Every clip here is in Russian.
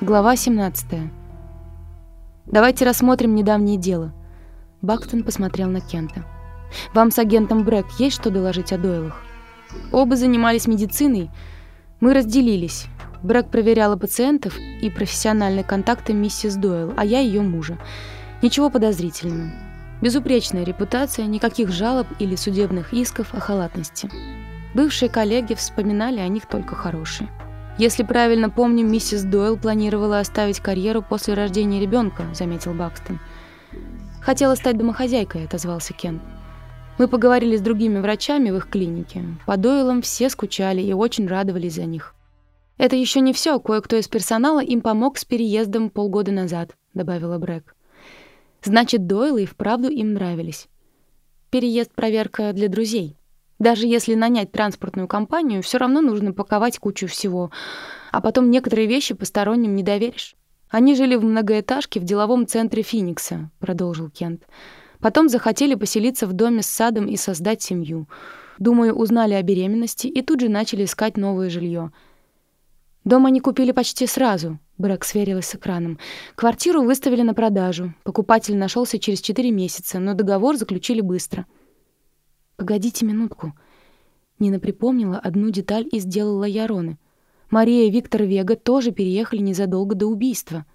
Глава 17. Давайте рассмотрим недавнее дело. Бактон посмотрел на Кента. Вам с агентом Брэк есть что доложить о Дойлах? Оба занимались медициной. Мы разделились. Брэк проверяла пациентов и профессиональные контакты миссис Дойл, а я ее мужа. Ничего подозрительного. Безупречная репутация, никаких жалоб или судебных исков о халатности. Бывшие коллеги вспоминали о них только хорошие. «Если правильно помню, миссис Дойл планировала оставить карьеру после рождения ребенка», — заметил Бакстон. «Хотела стать домохозяйкой», — отозвался Кен. «Мы поговорили с другими врачами в их клинике. По Дойлам все скучали и очень радовались за них. Это еще не все. Кое-кто из персонала им помог с переездом полгода назад», — добавила Брэк. «Значит, Дойлы и вправду им нравились. Переезд — проверка для друзей». Даже если нанять транспортную компанию, все равно нужно паковать кучу всего. А потом некоторые вещи посторонним не доверишь. Они жили в многоэтажке в деловом центре Финикса, продолжил Кент. Потом захотели поселиться в доме с садом и создать семью. Думаю, узнали о беременности и тут же начали искать новое жилье. Дом они купили почти сразу. Брэк сверилась с экраном. Квартиру выставили на продажу. Покупатель нашелся через четыре месяца, но договор заключили быстро. «Погодите минутку». Нина припомнила одну деталь из дела Лаяроны. Мария и Виктор Вега тоже переехали незадолго до убийства.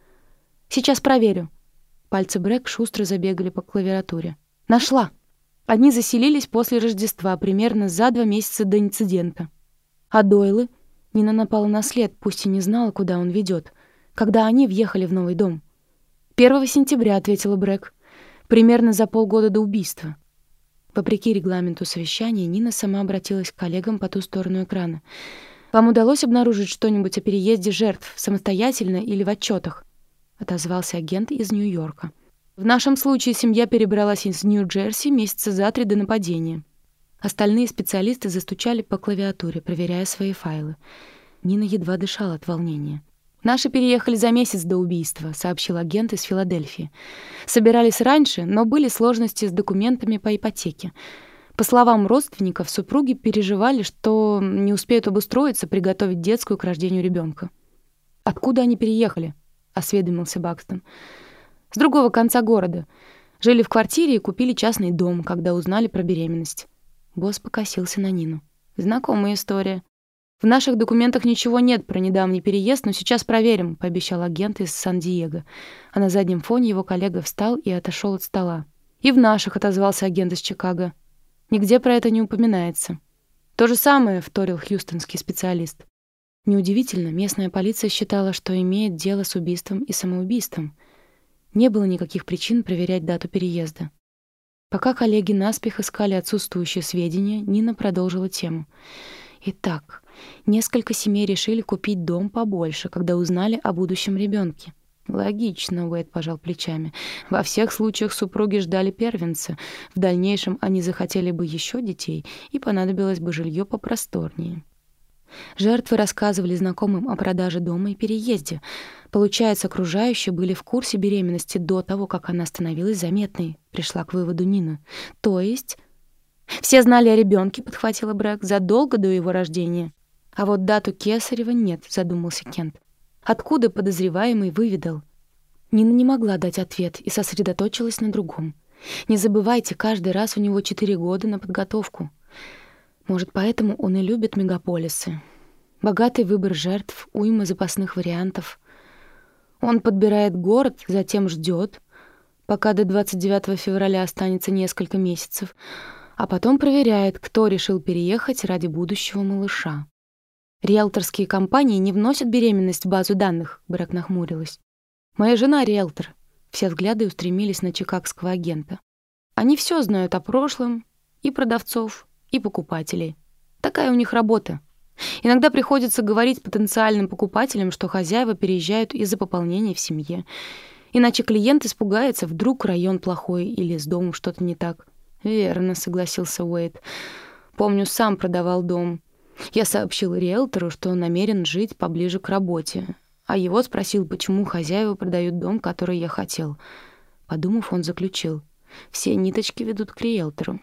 «Сейчас проверю». Пальцы Брэк шустро забегали по клавиатуре. «Нашла!» Они заселились после Рождества, примерно за два месяца до инцидента. А Дойлы? Нина напала на след, пусть и не знала, куда он ведет. Когда они въехали в новый дом? «1 сентября», — ответила Брэк. «Примерно за полгода до убийства». Вопреки регламенту совещания, Нина сама обратилась к коллегам по ту сторону экрана. «Вам удалось обнаружить что-нибудь о переезде жертв самостоятельно или в отчетах?» — отозвался агент из Нью-Йорка. «В нашем случае семья перебралась из Нью-Джерси месяца за три до нападения». Остальные специалисты застучали по клавиатуре, проверяя свои файлы. Нина едва дышала от волнения. «Наши переехали за месяц до убийства», — сообщил агент из Филадельфии. «Собирались раньше, но были сложности с документами по ипотеке. По словам родственников, супруги переживали, что не успеют обустроиться, приготовить детскую к рождению ребенка. «Откуда они переехали?» — осведомился Бакстон. «С другого конца города. Жили в квартире и купили частный дом, когда узнали про беременность». Босс покосился на Нину. «Знакомая история. «В наших документах ничего нет про недавний переезд, но сейчас проверим», — пообещал агент из Сан-Диего. А на заднем фоне его коллега встал и отошел от стола. «И в наших», — отозвался агент из Чикаго. «Нигде про это не упоминается». «То же самое», — вторил хьюстонский специалист. Неудивительно, местная полиция считала, что имеет дело с убийством и самоубийством. Не было никаких причин проверять дату переезда. Пока коллеги наспех искали отсутствующие сведения, Нина продолжила тему. «Итак, Несколько семей решили купить дом побольше, когда узнали о будущем ребенке. Логично, Уэйд пожал плечами. Во всех случаях супруги ждали первенца. В дальнейшем они захотели бы еще детей, и понадобилось бы жилье попросторнее. Жертвы рассказывали знакомым о продаже дома и переезде. Получается, окружающие были в курсе беременности до того, как она становилась заметной, пришла к выводу Нина. То есть... «Все знали о ребенке, подхватила Брэк, задолго до его рождения. А вот дату Кесарева нет, задумался Кент. Откуда подозреваемый выведал? Нина не могла дать ответ и сосредоточилась на другом. Не забывайте, каждый раз у него четыре года на подготовку. Может, поэтому он и любит мегаполисы. Богатый выбор жертв, уйма запасных вариантов. Он подбирает город, затем ждет, пока до 29 февраля останется несколько месяцев, а потом проверяет, кто решил переехать ради будущего малыша. Риэлторские компании не вносят беременность в базу данных, Брэк нахмурилась. Моя жена риэлтор. Все взгляды устремились на чикагского агента. Они все знают о прошлом, и продавцов, и покупателей. Такая у них работа. Иногда приходится говорить потенциальным покупателям, что хозяева переезжают из-за пополнения в семье. Иначе клиент испугается, вдруг район плохой или с домом что-то не так. «Верно», — согласился Уэйд. «Помню, сам продавал дом. Я сообщил риэлтору, что намерен жить поближе к работе, а его спросил, почему хозяева продают дом, который я хотел. Подумав, он заключил. Все ниточки ведут к риэлтору.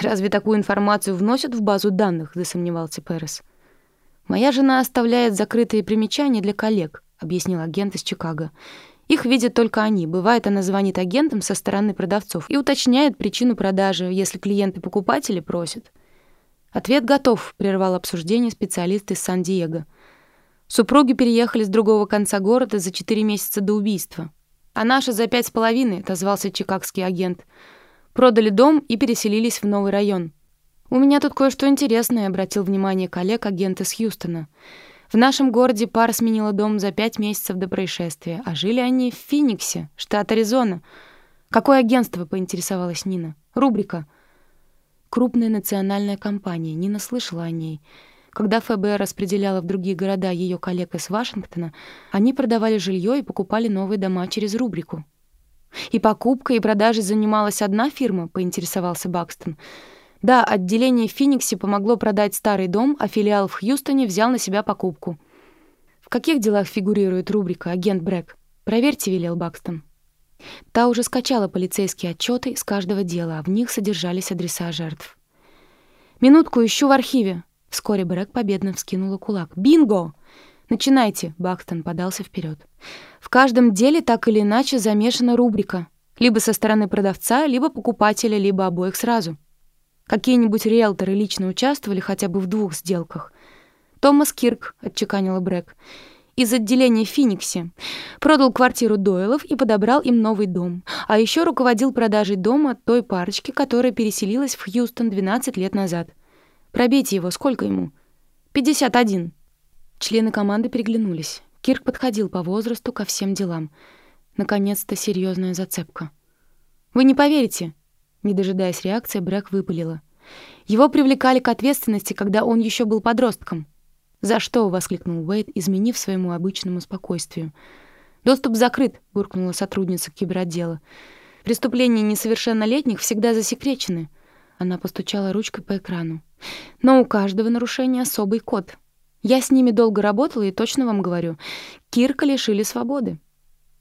«Разве такую информацию вносят в базу данных?» — засомневался Перес. «Моя жена оставляет закрытые примечания для коллег», — объяснил агент из Чикаго. «Их видят только они. Бывает, она звонит агентам со стороны продавцов и уточняет причину продажи, если клиенты-покупатели просят». «Ответ готов», — прервал обсуждение специалист из Сан-Диего. Супруги переехали с другого конца города за четыре месяца до убийства. «А наши за пять с половиной», — отозвался чикагский агент. «Продали дом и переселились в новый район». «У меня тут кое-что интересное», — обратил внимание коллег агент из Хьюстона. «В нашем городе пара сменила дом за пять месяцев до происшествия, а жили они в Финиксе, штат Аризона». «Какое агентство?» — поинтересовалась Нина. «Рубрика». Крупная национальная компания. Нина слышала о ней. Когда ФБР распределяла в другие города ее коллег из Вашингтона, они продавали жилье и покупали новые дома через рубрику. «И покупкой и продажей занималась одна фирма?» — поинтересовался Бакстон. «Да, отделение в Фениксе помогло продать старый дом, а филиал в Хьюстоне взял на себя покупку». «В каких делах фигурирует рубрика «Агент Брэк»?» «Проверьте», — велел Бакстон. Та уже скачала полицейские отчеты из каждого дела, а в них содержались адреса жертв. «Минутку, ищу в архиве!» Вскоре Брэк победно вскинула кулак. «Бинго!» «Начинайте!» — Бакстон подался вперед. «В каждом деле так или иначе замешана рубрика. Либо со стороны продавца, либо покупателя, либо обоих сразу. Какие-нибудь риэлторы лично участвовали хотя бы в двух сделках. «Томас Кирк», — отчеканила Брэк, — из отделения в Финиксе. Продал квартиру Дойлов и подобрал им новый дом. А еще руководил продажей дома той парочки, которая переселилась в Хьюстон 12 лет назад. Пробейте его, сколько ему? 51. Члены команды переглянулись. Кирк подходил по возрасту ко всем делам. Наконец-то серьезная зацепка. «Вы не поверите!» Не дожидаясь реакции, Брэк выпалила. Его привлекали к ответственности, когда он еще был подростком. «За что?» — воскликнул Уэйд, изменив своему обычному спокойствию. «Доступ закрыт», — буркнула сотрудница киберотдела. «Преступления несовершеннолетних всегда засекречены». Она постучала ручкой по экрану. «Но у каждого нарушения особый код. Я с ними долго работала и точно вам говорю. Кирка лишили свободы».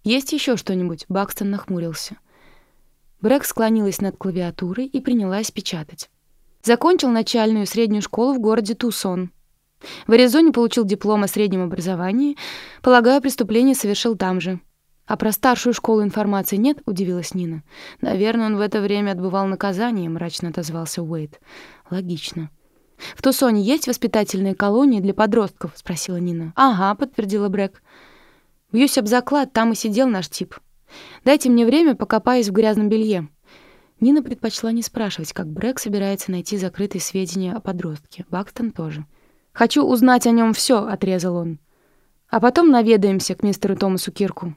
«Есть еще что-нибудь?» — Бакстон нахмурился. Брэк склонилась над клавиатурой и принялась печатать. Закончил начальную и среднюю школу в городе Тусон. В Аризоне получил диплом о среднем образовании. Полагаю, преступление совершил там же. А про старшую школу информации нет, удивилась Нина. Наверное, он в это время отбывал наказание, мрачно отозвался Уэйд. Логично. В Тусоне есть воспитательные колонии для подростков, спросила Нина. Ага, подтвердила Брэк. Бьюсь об заклад, там и сидел наш тип. Дайте мне время, покопаюсь в грязном белье. Нина предпочла не спрашивать, как Брэк собирается найти закрытые сведения о подростке. Бакстон тоже. «Хочу узнать о нем все, отрезал он. «А потом наведаемся к мистеру Томасу Кирку».